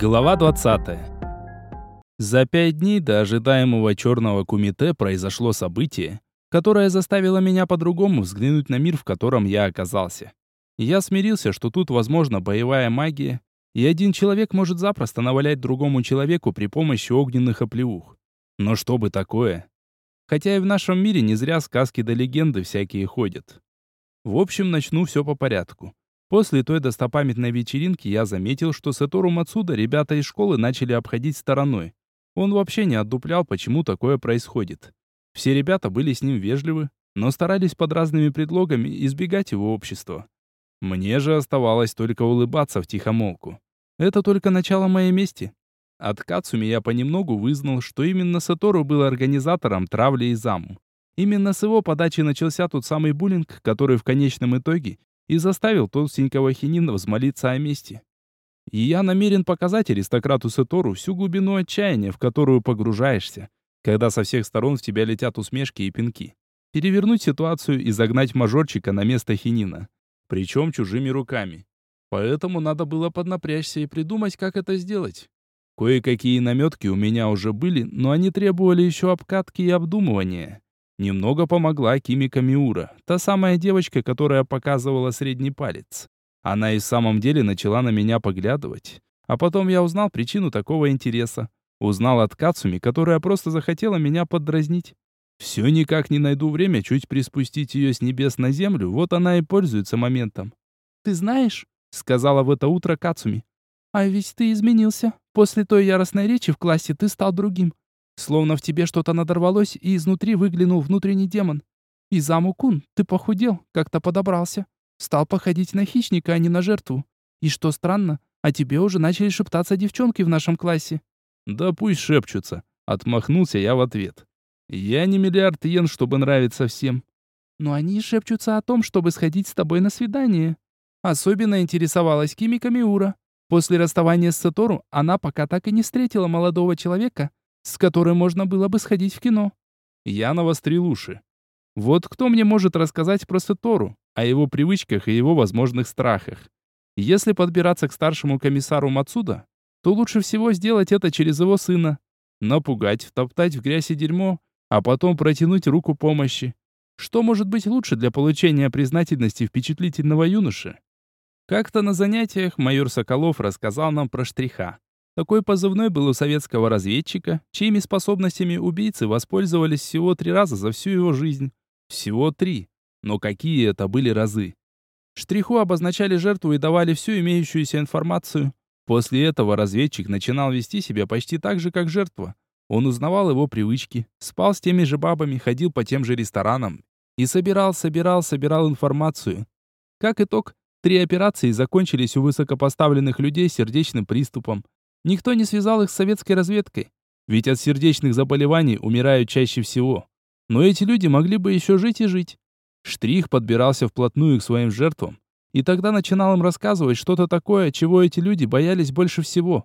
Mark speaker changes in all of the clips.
Speaker 1: Глава 20. За пять дней до ожидаемого черного кумите произошло событие, которое заставило меня по-другому взглянуть на мир, в котором я оказался. Я смирился, что тут возможна боевая магия, и один человек может запросто навалять другому человеку при помощи огненных оплеух. Но что бы такое? Хотя и в нашем мире не зря сказки да легенды всякие ходят. В общем, начну все по порядку. После той достопамятной вечеринки я заметил, что Сатору Мацуда ребята из школы начали обходить стороной. Он вообще не отдуплял, почему такое происходит. Все ребята были с ним вежливы, но старались под разными предлогами избегать его общества. Мне же оставалось только улыбаться в тихомолку. Это только начало моей мести. От Кацуми я понемногу вызнал, что именно Сатору был организатором травли и заму. Именно с его подачи начался тот самый буллинг, который в конечном итоге и заставил толстенького хинина взмолиться о мести. И я намерен показать аристократу Сетору всю глубину отчаяния, в которую погружаешься, когда со всех сторон в тебя летят усмешки и пинки. Перевернуть ситуацию и загнать мажорчика на место хинина. Причем чужими руками. Поэтому надо было поднапрячься и придумать, как это сделать. Кое-какие наметки у меня уже были, но они требовали еще обкатки и обдумывания. Немного помогла Кимика Миура, та самая девочка, которая показывала средний палец. Она и в самом деле начала на меня поглядывать. А потом я узнал причину такого интереса. Узнал от Кацуми, которая просто захотела меня поддразнить. Все никак не найду время чуть приспустить ее с небес на землю, вот она и пользуется моментом.
Speaker 2: «Ты знаешь», — сказала в это утро Кацуми, «а ведь ты изменился. После той яростной речи в классе ты стал другим. Словно в тебе что-то надорвалось, и изнутри выглянул внутренний демон. И Заму-кун, ты похудел, как-то подобрался. Стал походить на хищника, а не на жертву. И что странно, о тебе уже начали шептаться девчонки в нашем классе.
Speaker 1: Да пусть шепчутся. Отмахнулся я в ответ. Я не миллиард йен, чтобы нравиться всем.
Speaker 2: Но они шепчутся о том, чтобы сходить с тобой на свидание. Особенно интересовалась Кимика Миура. После расставания с Сатору она пока так и не встретила молодого человека, с которой можно было бы сходить в кино.
Speaker 1: Я навострил уши. Вот кто мне может рассказать про Сетору, о его привычках и его возможных страхах? Если подбираться к старшему комиссару Мацуда, то лучше всего сделать это через его сына. Напугать, втоптать в грязь и дерьмо, а потом протянуть руку помощи. Что может быть лучше для получения признательности впечатлительного юноши? Как-то на занятиях майор Соколов рассказал нам про штриха. Такой позывной был у советского разведчика, чьими способностями убийцы воспользовались всего три раза за всю его жизнь. Всего три. Но какие это были разы? Штриху обозначали жертву и давали всю имеющуюся информацию. После этого разведчик начинал вести себя почти так же, как жертва. Он узнавал его привычки, спал с теми же бабами, ходил по тем же ресторанам и собирал, собирал, собирал информацию. Как итог, три операции закончились у высокопоставленных людей сердечным приступом, Никто не связал их с советской разведкой. Ведь от сердечных заболеваний умирают чаще всего. Но эти люди могли бы еще жить и жить. Штрих подбирался вплотную к своим жертвам. И тогда начинал им рассказывать что-то такое, чего эти люди боялись больше всего.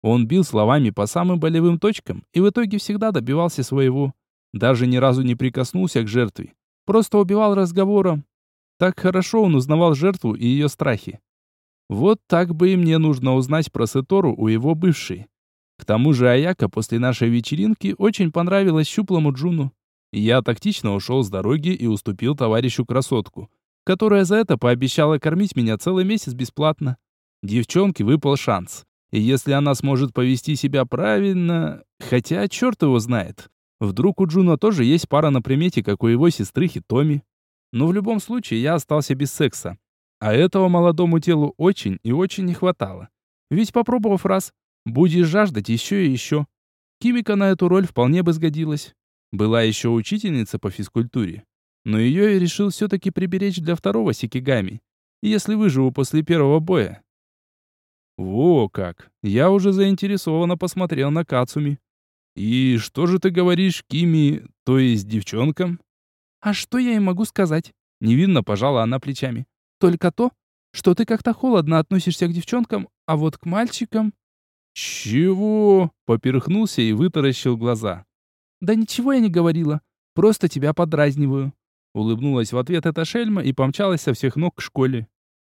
Speaker 1: Он бил словами по самым болевым точкам и в итоге всегда добивался своего. Даже ни разу не прикоснулся к жертве. Просто убивал разговором. Так хорошо он узнавал жертву и ее страхи. Вот так бы и мне нужно узнать про Сетору у его бывшей. К тому же Аяка после нашей вечеринки очень понравилась щуплому Джуну. Я тактично ушел с дороги и уступил товарищу красотку, которая за это пообещала кормить меня целый месяц бесплатно. Девчонке выпал шанс. И если она сможет повести себя правильно... Хотя черт его знает. Вдруг у Джуна тоже есть пара на примете, как у его сестры Хитоми. Но в любом случае я остался без секса. А этого молодому телу очень и очень не хватало. Ведь попробовав раз, будешь жаждать еще и еще. Кимика на эту роль вполне бы сгодилась. Была еще учительница по физкультуре. Но ее я решил все-таки приберечь для второго сикигами, если выживу после первого боя. Во как! Я уже заинтересованно посмотрел на Кацуми. И что же ты говоришь, Кими, то есть девчонкам?
Speaker 2: А что я им могу сказать?
Speaker 1: Невинно пожала она плечами.
Speaker 2: Только то, что ты как-то холодно относишься к девчонкам, а вот к мальчикам...»
Speaker 1: «Чего?» — поперхнулся и вытаращил глаза.
Speaker 2: «Да ничего я не говорила, просто тебя подразниваю».
Speaker 1: Улыбнулась в ответ эта шельма и помчалась со всех ног к школе.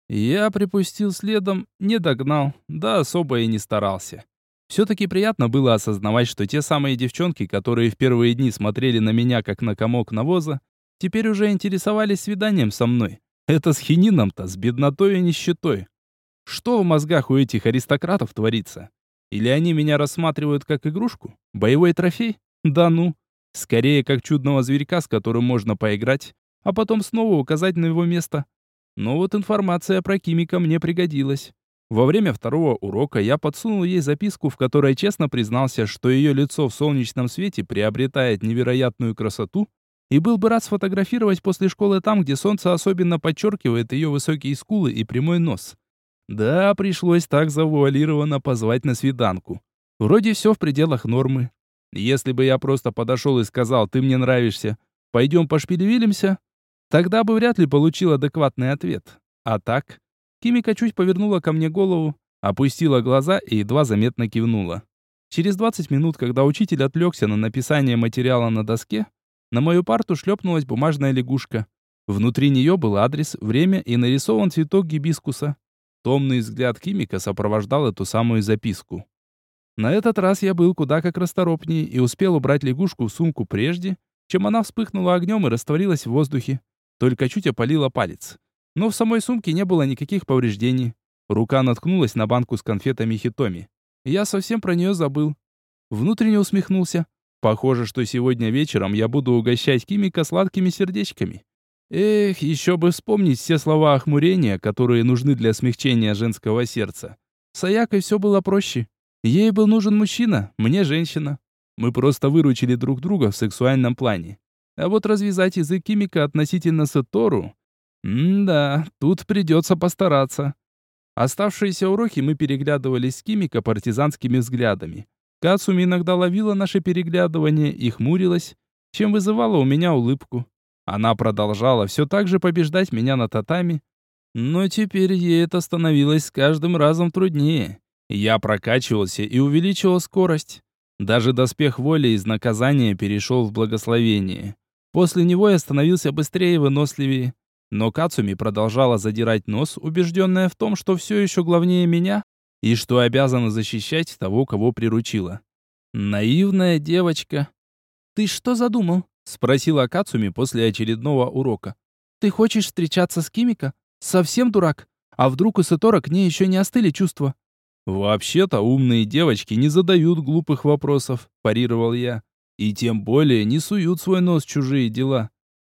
Speaker 1: Я припустил следом, не догнал, да особо и не старался. Все-таки приятно было осознавать, что те самые девчонки, которые в первые дни смотрели на меня как на комок навоза, теперь уже интересовались свиданием со мной. Это с хинином-то, с беднотой и нищетой. Что в мозгах у этих аристократов творится? Или они меня рассматривают как игрушку? Боевой трофей? Да ну. Скорее, как чудного зверька, с которым можно поиграть, а потом снова указать на его место. Но вот информация про Кимика мне пригодилась. Во время второго урока я подсунул ей записку, в которой честно признался, что ее лицо в солнечном свете приобретает невероятную красоту, и был бы рад сфотографировать после школы там, где солнце особенно подчеркивает ее высокие скулы и прямой нос. Да, пришлось так завуалированно позвать на свиданку. Вроде все в пределах нормы. Если бы я просто подошел и сказал «ты мне нравишься», «пойдем пошпилевилимся», тогда бы вряд ли получил адекватный ответ. А так, Кимика чуть повернула ко мне голову, опустила глаза и едва заметно кивнула. Через 20 минут, когда учитель отвлекся на написание материала на доске, на мою парту шлепнулась бумажная лягушка. Внутри нее был адрес, время и нарисован цветок гибискуса. Томный взгляд Кимика сопровождал эту самую записку. На этот раз я был куда как расторопнее и успел убрать лягушку в сумку прежде, чем она вспыхнула огнем и растворилась в воздухе. Только чуть опалила палец. Но в самой сумке не было никаких повреждений. Рука наткнулась на банку с конфетами Хитоми. Я совсем про нее забыл. Внутренне усмехнулся. Похоже, что сегодня вечером я буду угощать Кимика сладкими сердечками. Эх, еще бы вспомнить все слова охмурения, которые нужны для смягчения женского сердца. С Аякой все было проще. Ей был нужен мужчина, мне женщина. Мы просто выручили друг друга в сексуальном плане. А вот развязать язык Кимика относительно Сатору... М-да, тут придется постараться. Оставшиеся уроки мы переглядывались с Кимика партизанскими взглядами. Кацуми иногда ловила наше переглядывание и хмурилась, чем вызывала у меня улыбку. Она продолжала все так же побеждать меня на татами, но теперь ей это становилось с каждым разом труднее. Я прокачивался и увеличивал скорость. Даже доспех воли из наказания перешел в благословение. После него я становился быстрее и выносливее. Но Кацуми продолжала задирать нос, убежденная в том, что все еще главнее меня и что обязана защищать того, кого приручила. Наивная девочка. «Ты что задумал?» Спросила Кацуми после очередного урока. «Ты хочешь встречаться с Кимика? Совсем дурак? А вдруг у Сатора к ней еще не остыли чувства?» «Вообще-то умные девочки не задают глупых вопросов», – парировал я. «И тем более не суют свой нос в чужие дела».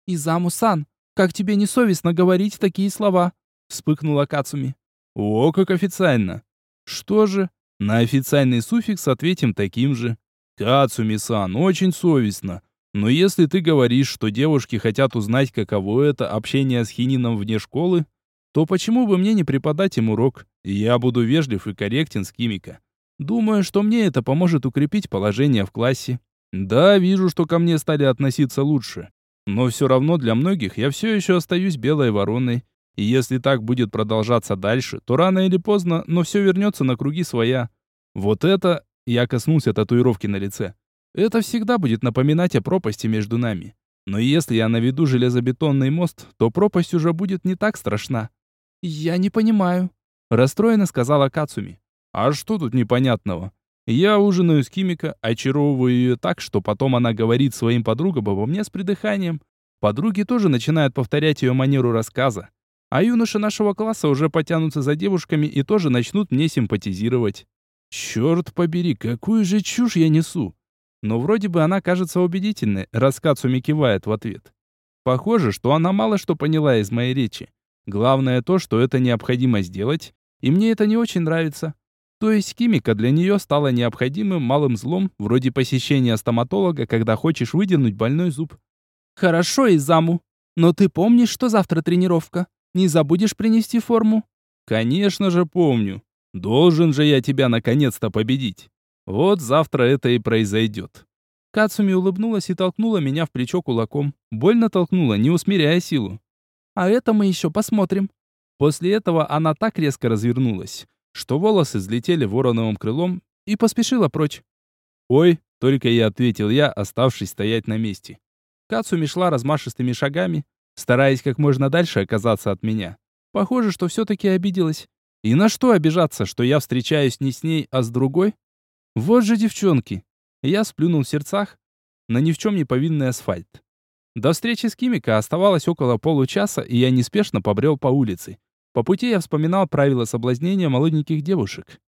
Speaker 1: «Изаму-сан, как тебе не совестно говорить такие слова?» – вспыхнула Кацуми. «О, как официально!» «Что же?» «На официальный суффикс ответим таким же». «Кацуми-сан, очень совестно. Но если ты говоришь, что девушки хотят узнать, каково это общение с хинином вне школы, то почему бы мне не преподать им урок? Я буду вежлив и корректен с Кимика. Думаю, что мне это поможет укрепить положение в классе. Да, вижу, что ко мне стали относиться лучше. Но все равно для многих я все еще остаюсь белой вороной. И если так будет продолжаться дальше, то рано или поздно, но все вернется на круги своя. Вот это... Я коснулся татуировки на лице. Это всегда будет напоминать о пропасти между нами. Но если я наведу железобетонный мост, то пропасть уже будет не так страшна. Я не понимаю, расстроенно сказала Кацуми. А что тут непонятного? Я ужинаю с Кимика, очаровываю ее так, что потом она говорит своим подругам обо мне с придыханием. Подруги тоже начинают повторять ее манеру рассказа. А юноши нашего класса уже потянутся за девушками и тоже начнут мне симпатизировать. Черт побери, какую же чушь я несу. Но вроде бы она кажется убедительной, раз Кацуми кивает в ответ. Похоже, что она мало что поняла из моей речи. Главное то, что это необходимо сделать, и мне это не очень нравится. То есть химика для нее стала необходимым малым злом, вроде посещения стоматолога, когда хочешь выдернуть больной зуб. «Хорошо, Изаму, но ты помнишь, что завтра тренировка? Не забудешь принести форму?» «Конечно же помню. Должен же я тебя наконец-то победить». Вот завтра это и произойдет. Кацуми улыбнулась и толкнула меня в плечо кулаком. Больно толкнула, не усмиряя силу. А это мы еще посмотрим. После этого она так резко развернулась, что волосы взлетели вороновым крылом и поспешила прочь. «Ой», — только и ответил я, оставшись стоять на месте. Кацуми шла размашистыми шагами, стараясь как можно дальше оказаться от меня. Похоже, что все-таки обиделась. И на что обижаться, что я встречаюсь не с ней, а с другой? Вот же девчонки. Я сплюнул в сердцах на ни в чем не повинный асфальт. До встречи с Кимика оставалось около получаса, и я неспешно побрел по улице. По пути я вспоминал правила соблазнения молоденьких девушек.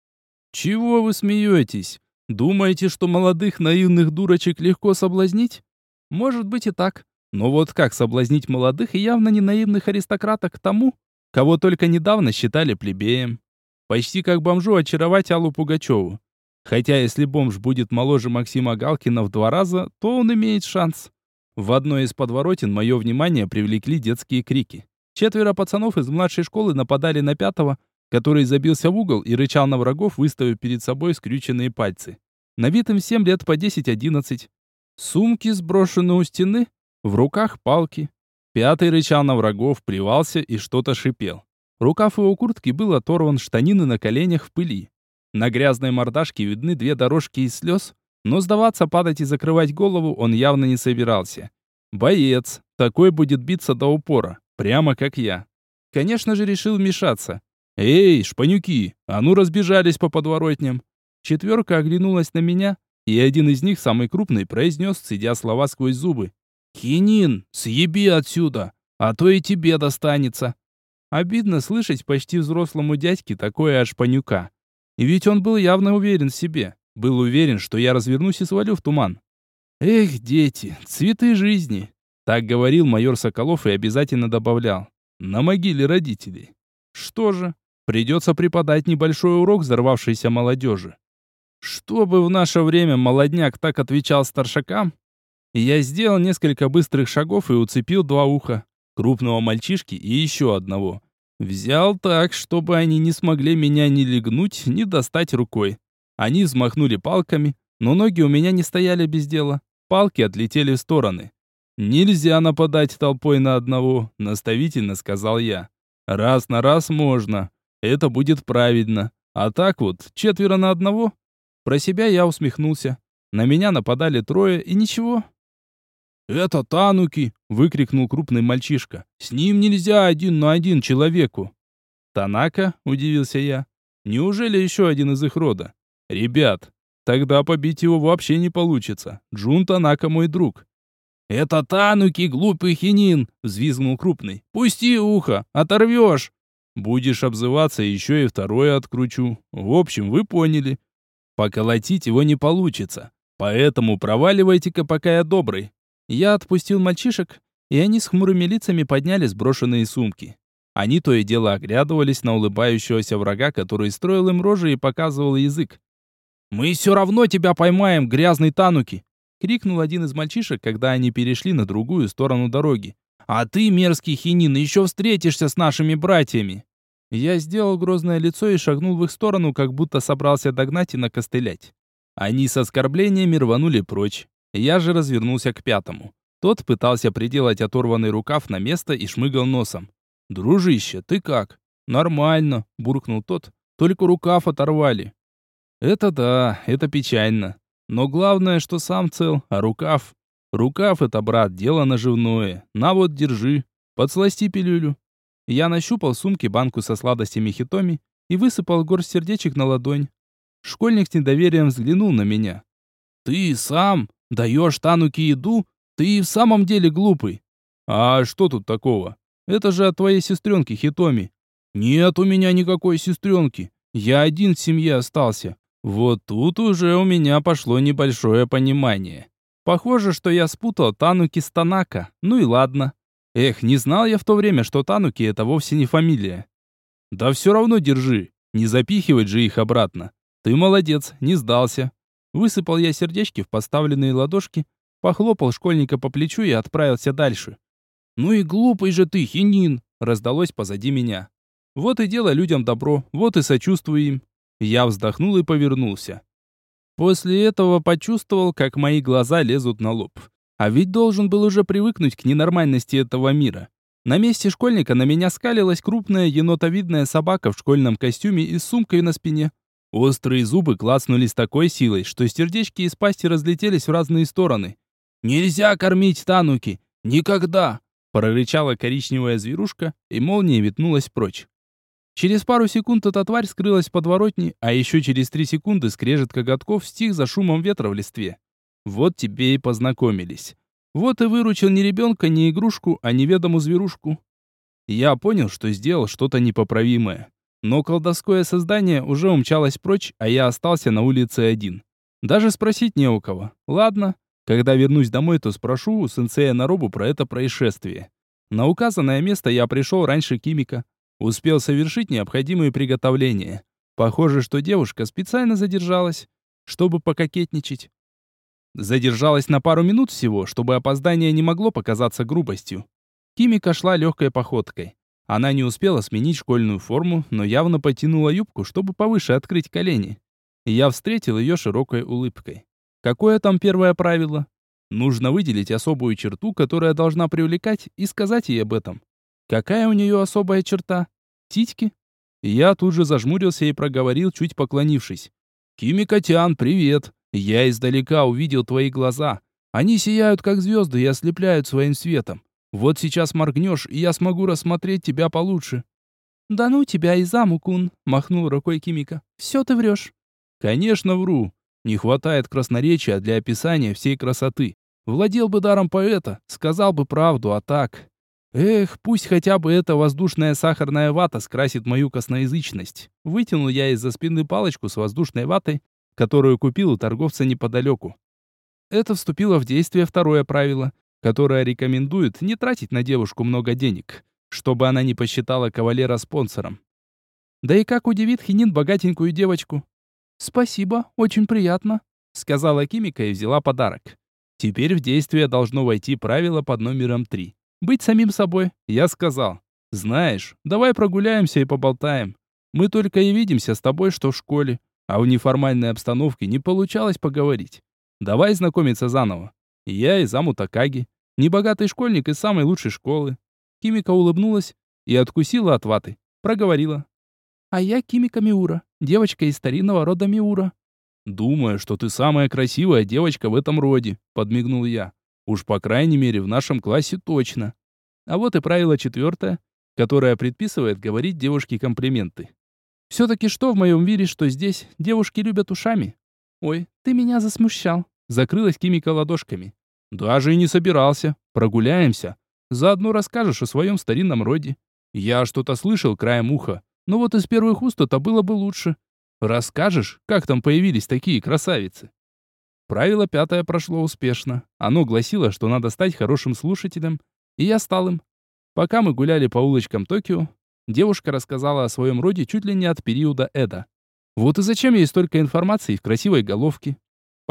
Speaker 1: «Чего вы смеетесь? Думаете, что молодых наивных дурочек легко соблазнить? Может быть и так. Но вот как соблазнить молодых и явно не наивных аристократок тому, кого только недавно считали плебеем? Почти как бомжу очаровать Аллу Пугачеву. Хотя если бомж будет моложе Максима Галкина в два раза, то он имеет шанс. В одной из подворотен мое внимание привлекли детские крики. Четверо пацанов из младшей школы нападали на пятого, который забился в угол и рычал на врагов, выставив перед собой скрюченные пальцы. На вид им всем лет по 10-11. Сумки сброшены у стены, в руках палки. Пятый рычал на врагов, плевался и что-то шипел. Рукав его куртки был оторван, штанины на коленях в пыли. На грязной мордашке видны две дорожки из слез, но сдаваться, падать и закрывать голову он явно не собирался. Боец, такой будет биться до упора, прямо как я. Конечно же, решил вмешаться. «Эй, шпанюки, а ну разбежались по подворотням!» Четверка оглянулась на меня, и один из них, самый крупный, произнес, цедя слова сквозь зубы. «Хинин, съеби отсюда, а то и тебе достанется!» Обидно слышать почти взрослому дядьке такое от шпанюка. И ведь он был явно уверен в себе. Был уверен, что я развернусь и свалю в туман. Эх, дети, цветы жизни. Так говорил майор Соколов и обязательно добавлял. На могиле родителей. Что же, придется преподать небольшой урок взорвавшейся молодежи. Чтобы в наше время молодняк так отвечал старшакам, я сделал несколько быстрых шагов и уцепил два уха. Крупного мальчишки и еще одного. Взял так, чтобы они не смогли меня ни легнуть, ни достать рукой. Они взмахнули палками, но ноги у меня не стояли без дела. Палки отлетели в стороны. «Нельзя нападать толпой на одного», — наставительно сказал я. «Раз на раз можно. Это будет правильно. А так вот, четверо на одного?» Про себя я усмехнулся. На меня нападали трое, и ничего, «Это Тануки!» — выкрикнул крупный мальчишка. «С ним нельзя один на один человеку!» «Танака?» — удивился я. «Неужели еще один из их рода?» «Ребят, тогда побить его вообще не получится. Джун Танака мой друг». «Это Тануки, глупый хинин!» — взвизгнул крупный. «Пусти ухо, оторвешь!» «Будешь обзываться, еще и второе откручу. В общем, вы поняли. Поколотить его не получится. Поэтому проваливайте-ка, пока я добрый. Я отпустил мальчишек, и они с хмурыми лицами подняли сброшенные сумки. Они то и дело оглядывались на улыбающегося врага, который строил им рожи и показывал язык. «Мы все равно тебя поймаем, грязный тануки!» — крикнул один из мальчишек, когда они перешли на другую сторону дороги. «А ты, мерзкий хинин, еще встретишься с нашими братьями!» Я сделал грозное лицо и шагнул в их сторону, как будто собрался догнать и накостылять. Они с оскорблениями рванули прочь. Я же развернулся к пятому. Тот пытался приделать оторванный рукав на место и шмыгал носом. «Дружище, ты как?» «Нормально», — буркнул тот. «Только рукав оторвали». «Это да, это печально. Но главное, что сам цел, а рукав...» «Рукав — это, брат, дело наживное. На вот, держи. Подсласти пилюлю». Я нащупал в сумке банку со сладостями хитоми и высыпал горсть сердечек на ладонь. Школьник с недоверием взглянул на меня. «Ты сам?» Даешь Тануки еду? Ты и в самом деле глупый. А что тут такого? Это же от твоей сестренки Хитоми. Нет у меня никакой сестренки. Я один в семье остался. Вот тут уже у меня пошло небольшое понимание. Похоже, что я спутал Тануки с Танака. Ну и ладно. Эх, не знал я в то время, что Тануки это вовсе не фамилия. Да все равно держи. Не запихивать же их обратно. Ты молодец, не сдался. Высыпал я сердечки в поставленные ладошки, похлопал школьника по плечу и отправился дальше. «Ну и глупый же ты, хинин!» раздалось позади меня. «Вот и делай людям добро, вот и сочувствую им». Я вздохнул и повернулся. После этого почувствовал, как мои глаза лезут на лоб. А ведь должен был уже привыкнуть к ненормальности этого мира. На месте школьника на меня скалилась крупная енотовидная собака в школьном костюме и с сумкой на спине. Острые зубы клацнули с такой силой, что сердечки из пасти разлетелись в разные стороны. «Нельзя кормить тануки! Никогда! Прорычала коричневая зверушка, и молния метнулась прочь. Через пару секунд эта тварь скрылась в подворотне, а еще через три секунды скрежет коготков стих за шумом ветра в листве. Вот тебе и познакомились. Вот и выручил не ребенка, не игрушку, а неведомую зверушку. Я понял, что сделал что-то непоправимое. Но колдовское создание уже умчалось прочь, а я остался на улице один. Даже спросить не у кого. Ладно, когда вернусь домой, то спрошу у сенсея Наробу про это происшествие. На указанное место я пришел раньше Кимика. Успел совершить необходимые приготовления. Похоже, что девушка специально задержалась, чтобы пококетничать. Задержалась на пару минут всего, чтобы опоздание не могло показаться грубостью. Кимика шла легкой походкой. Она не успела сменить школьную форму, но явно потянула юбку, чтобы повыше открыть колени. Я встретил ее широкой улыбкой. Какое там первое правило? Нужно выделить особую черту, которая должна привлекать, и сказать ей об этом. Какая у нее особая черта? Титьки? Я тут же зажмурился и проговорил, чуть поклонившись. «Кимикотян, привет! Я издалека увидел твои глаза. Они сияют, как звезды, и ослепляют своим светом. Вот сейчас моргнешь, и я смогу рассмотреть тебя получше».
Speaker 2: «Да ну тебя и замукун!» — махнул рукой Кимика. «Все ты врешь».
Speaker 1: «Конечно вру. Не хватает красноречия для описания всей красоты. Владел бы даром поэта, сказал бы правду, а так... Эх, пусть хотя бы эта воздушная сахарная вата скрасит мою косноязычность. Вытянул я из-за спины палочку с воздушной ватой, которую купил у торговца неподалеку. Это вступило в действие второе правило, которое рекомендует не тратить на девушку много денег, чтобы она не посчитала кавалера спонсором. Да и как удивит Хинин богатенькую девочку.
Speaker 2: «Спасибо, очень приятно», — сказала Кимика и взяла подарок.
Speaker 1: Теперь в действие должно войти правило под номером три. Быть самим собой, я сказал. Знаешь, давай прогуляемся и поболтаем. Мы только и видимся с тобой, что в школе, а в неформальной обстановке не получалось поговорить. Давай знакомиться заново. Я из Аму Такаги, небогатый школьник из самой лучшей школы. Кимика улыбнулась и откусила от ваты. Проговорила.
Speaker 2: А я Кимика Миура, девочка из старинного рода Миура.
Speaker 1: Думаю, что ты самая красивая девочка в этом роде, подмигнул я. Уж по крайней мере в нашем классе точно. А вот и правило четвертое, которое предписывает говорить девушке комплименты. Все-таки что в моем мире, что здесь, девушки любят ушами.
Speaker 2: Ой, ты меня засмущал.
Speaker 1: Закрылась Кимика ладошками. Даже и не собирался. Прогуляемся. Заодно расскажешь о своем старинном роде. Я что-то слышал краем уха. Ну вот из первых уст это было бы лучше. Расскажешь, как там появились такие красавицы? Правило пятое прошло успешно. Оно гласило, что надо стать хорошим слушателем, и я стал им. Пока мы гуляли по улочкам Токио, девушка рассказала о своем роде чуть ли не от периода Эда. Вот и зачем ей столько информации в красивой головке?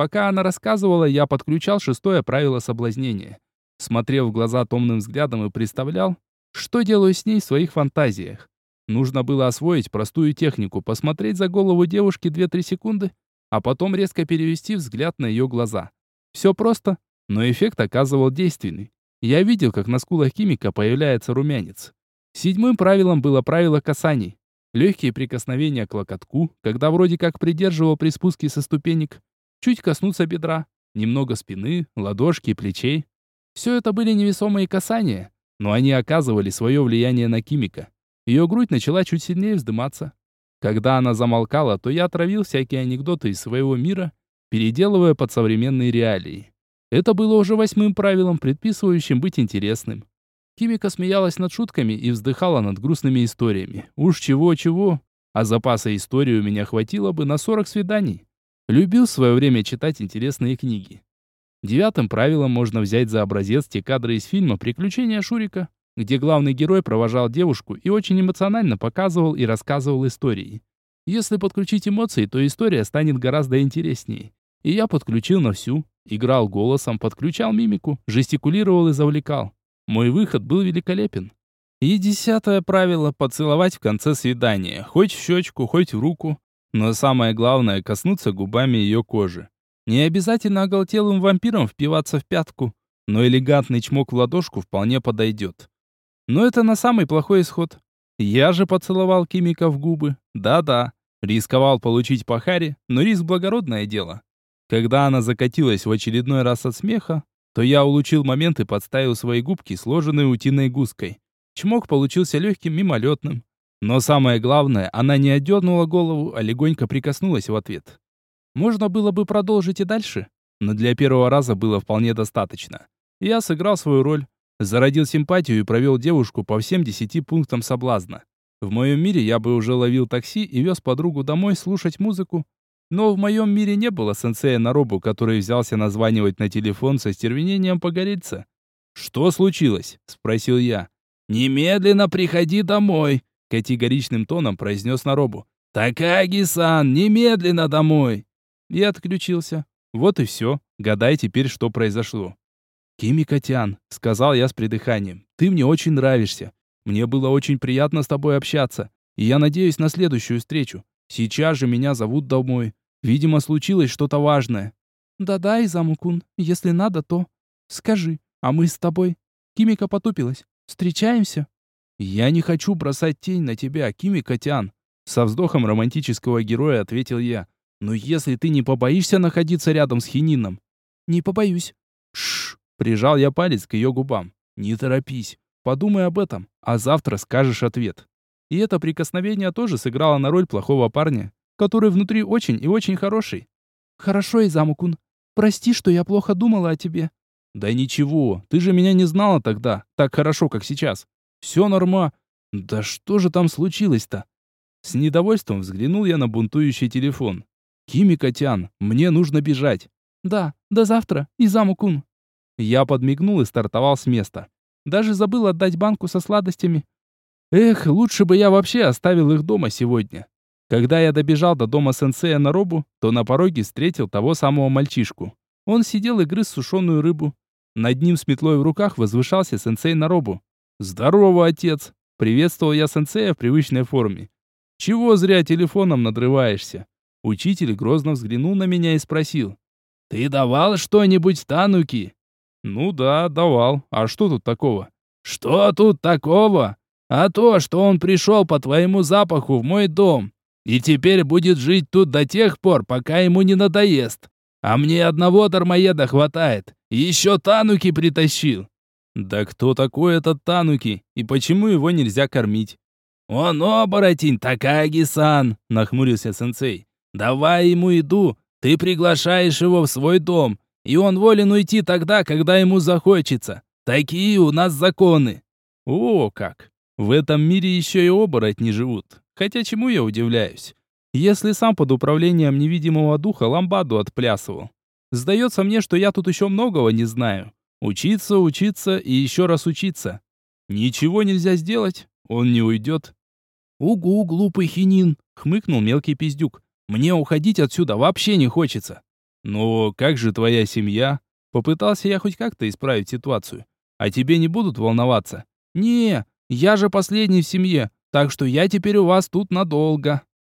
Speaker 1: Пока она рассказывала, я подключал шестое правило соблазнения. Смотрел в глаза томным взглядом и представлял, что делаю с ней в своих фантазиях. Нужно было освоить простую технику, посмотреть за голову девушки 2-3 секунды, а потом резко перевести взгляд на ее глаза. Все просто, но эффект оказывал действенный. Я видел, как на скулах химика появляется румянец. Седьмым правилом было правило касаний. Легкие прикосновения к локотку, когда вроде как придерживал при спуске со ступенек, чуть коснуться бедра, немного спины, ладошки, плечей. Все это были невесомые касания, но они оказывали свое влияние на химика. Ее грудь начала чуть сильнее вздыматься. Когда она замолкала, то я отравил всякие анекдоты из своего мира, переделывая под современные реалии. Это было уже восьмым правилом, предписывающим быть интересным. Кимика смеялась над шутками и вздыхала над грустными историями. Уж чего-чего, а запаса истории у меня хватило бы на 40 свиданий. Любил в свое время читать интересные книги. Девятым правилом можно взять за образец те кадры из фильма «Приключения Шурика», где главный герой провожал девушку и очень эмоционально показывал и рассказывал истории. Если подключить эмоции, то история станет гораздо интереснее. И я подключил на всю, играл голосом, подключал мимику, жестикулировал и завлекал. Мой выход был великолепен. И десятое правило – поцеловать в конце свидания, хоть в щечку, хоть в руку, но самое главное – коснуться губами ее кожи. Не обязательно оголтелым вампиром впиваться в пятку, но элегантный чмок в ладошку вполне подойдет. Но это на самый плохой исход. Я же поцеловал Кимика в губы. Да-да, рисковал получить по харе, но риск благородное дело. Когда она закатилась в очередной раз от смеха, то я улучил момент и подставил свои губки, сложенные утиной гуской. Чмок получился легким, мимолетным. Но самое главное, она не отдернула голову, а легонько прикоснулась в ответ. Можно было бы продолжить и дальше, но для первого раза было вполне достаточно. Я сыграл свою роль, зародил симпатию и провел девушку по всем десяти пунктам соблазна. В моем мире я бы уже ловил такси и вез подругу домой слушать музыку, но в моем мире не было сенсея Наробу, который взялся названивать на телефон со стервенением погорельца. «Что случилось?» — спросил я. «Немедленно приходи домой!» — категоричным тоном произнес Наробу. «Такаги-сан, немедленно домой!» Я отключился. Вот и все. Гадай теперь, что произошло. «Кими-котян», — сказал я с придыханием, — «ты мне очень нравишься. Мне было очень приятно с тобой общаться, и я надеюсь на следующую встречу. Сейчас же меня зовут домой. Видимо, случилось что-то важное».
Speaker 2: «Да-да, Изаму-кун, если надо, то... Скажи, а мы с тобой...» Кимика потупилась. Встречаемся?»
Speaker 1: «Я не хочу бросать тень на тебя, Кими Котян», со вздохом романтического героя ответил я. «Но если ты не побоишься находиться рядом с Хинином...»
Speaker 2: «Не побоюсь».
Speaker 1: Шш, прижал я палец к ее губам. «Не торопись. Подумай об этом, а завтра скажешь ответ». И это прикосновение тоже сыграло на роль плохого парня, который внутри очень и очень хороший.
Speaker 2: «Хорошо, Изамукун. Прости, что я плохо думала о тебе.
Speaker 1: Да ничего, ты же меня не знала тогда, так хорошо, как сейчас. Все норма. Да что же там случилось-то? С недовольством взглянул я на бунтующий телефон. Кими Котян, мне нужно бежать.
Speaker 2: Да, до завтра, Изаму-кун.
Speaker 1: Я подмигнул и стартовал с места. Даже забыл отдать банку со сладостями. Эх, лучше бы я вообще оставил их дома сегодня. Когда я добежал до дома сенсея на робу, то на пороге встретил того самого мальчишку. Он сидел и грыз сушеную рыбу. Над ним с метлой в руках возвышался сенсей Наробу. «Здорово, отец!» Приветствовал я сенсея в привычной форме. «Чего зря телефоном надрываешься?» Учитель грозно взглянул на меня и спросил. «Ты давал что-нибудь Тануки?» «Ну да, давал. А что тут такого?» «Что тут такого? А то, что он пришел по твоему запаху в мой дом и теперь будет жить тут до тех пор, пока ему не надоест. А мне одного дармоеда хватает. Еще Тануки притащил. Да кто такой этот Тануки? И почему его нельзя кормить? Он оборотень, Такаги-сан, нахмурился сенсей. Давай ему еду. Ты приглашаешь его в свой дом. И он волен уйти тогда, когда ему захочется. Такие у нас законы. О, как! В этом мире еще и оборотни живут. Хотя чему я удивляюсь? если сам под управлением невидимого духа ламбаду отплясывал. Сдается мне, что я тут еще многого не знаю. Учиться, учиться и еще раз учиться. Ничего нельзя сделать, он не уйдет. «Угу, глупый хинин!» — хмыкнул мелкий пиздюк. «Мне уходить отсюда вообще не хочется». «Но как же твоя семья?» Попытался я хоть как-то исправить ситуацию. «А тебе не будут волноваться?» «Не, я же последний в семье, так что я теперь у вас тут надолго».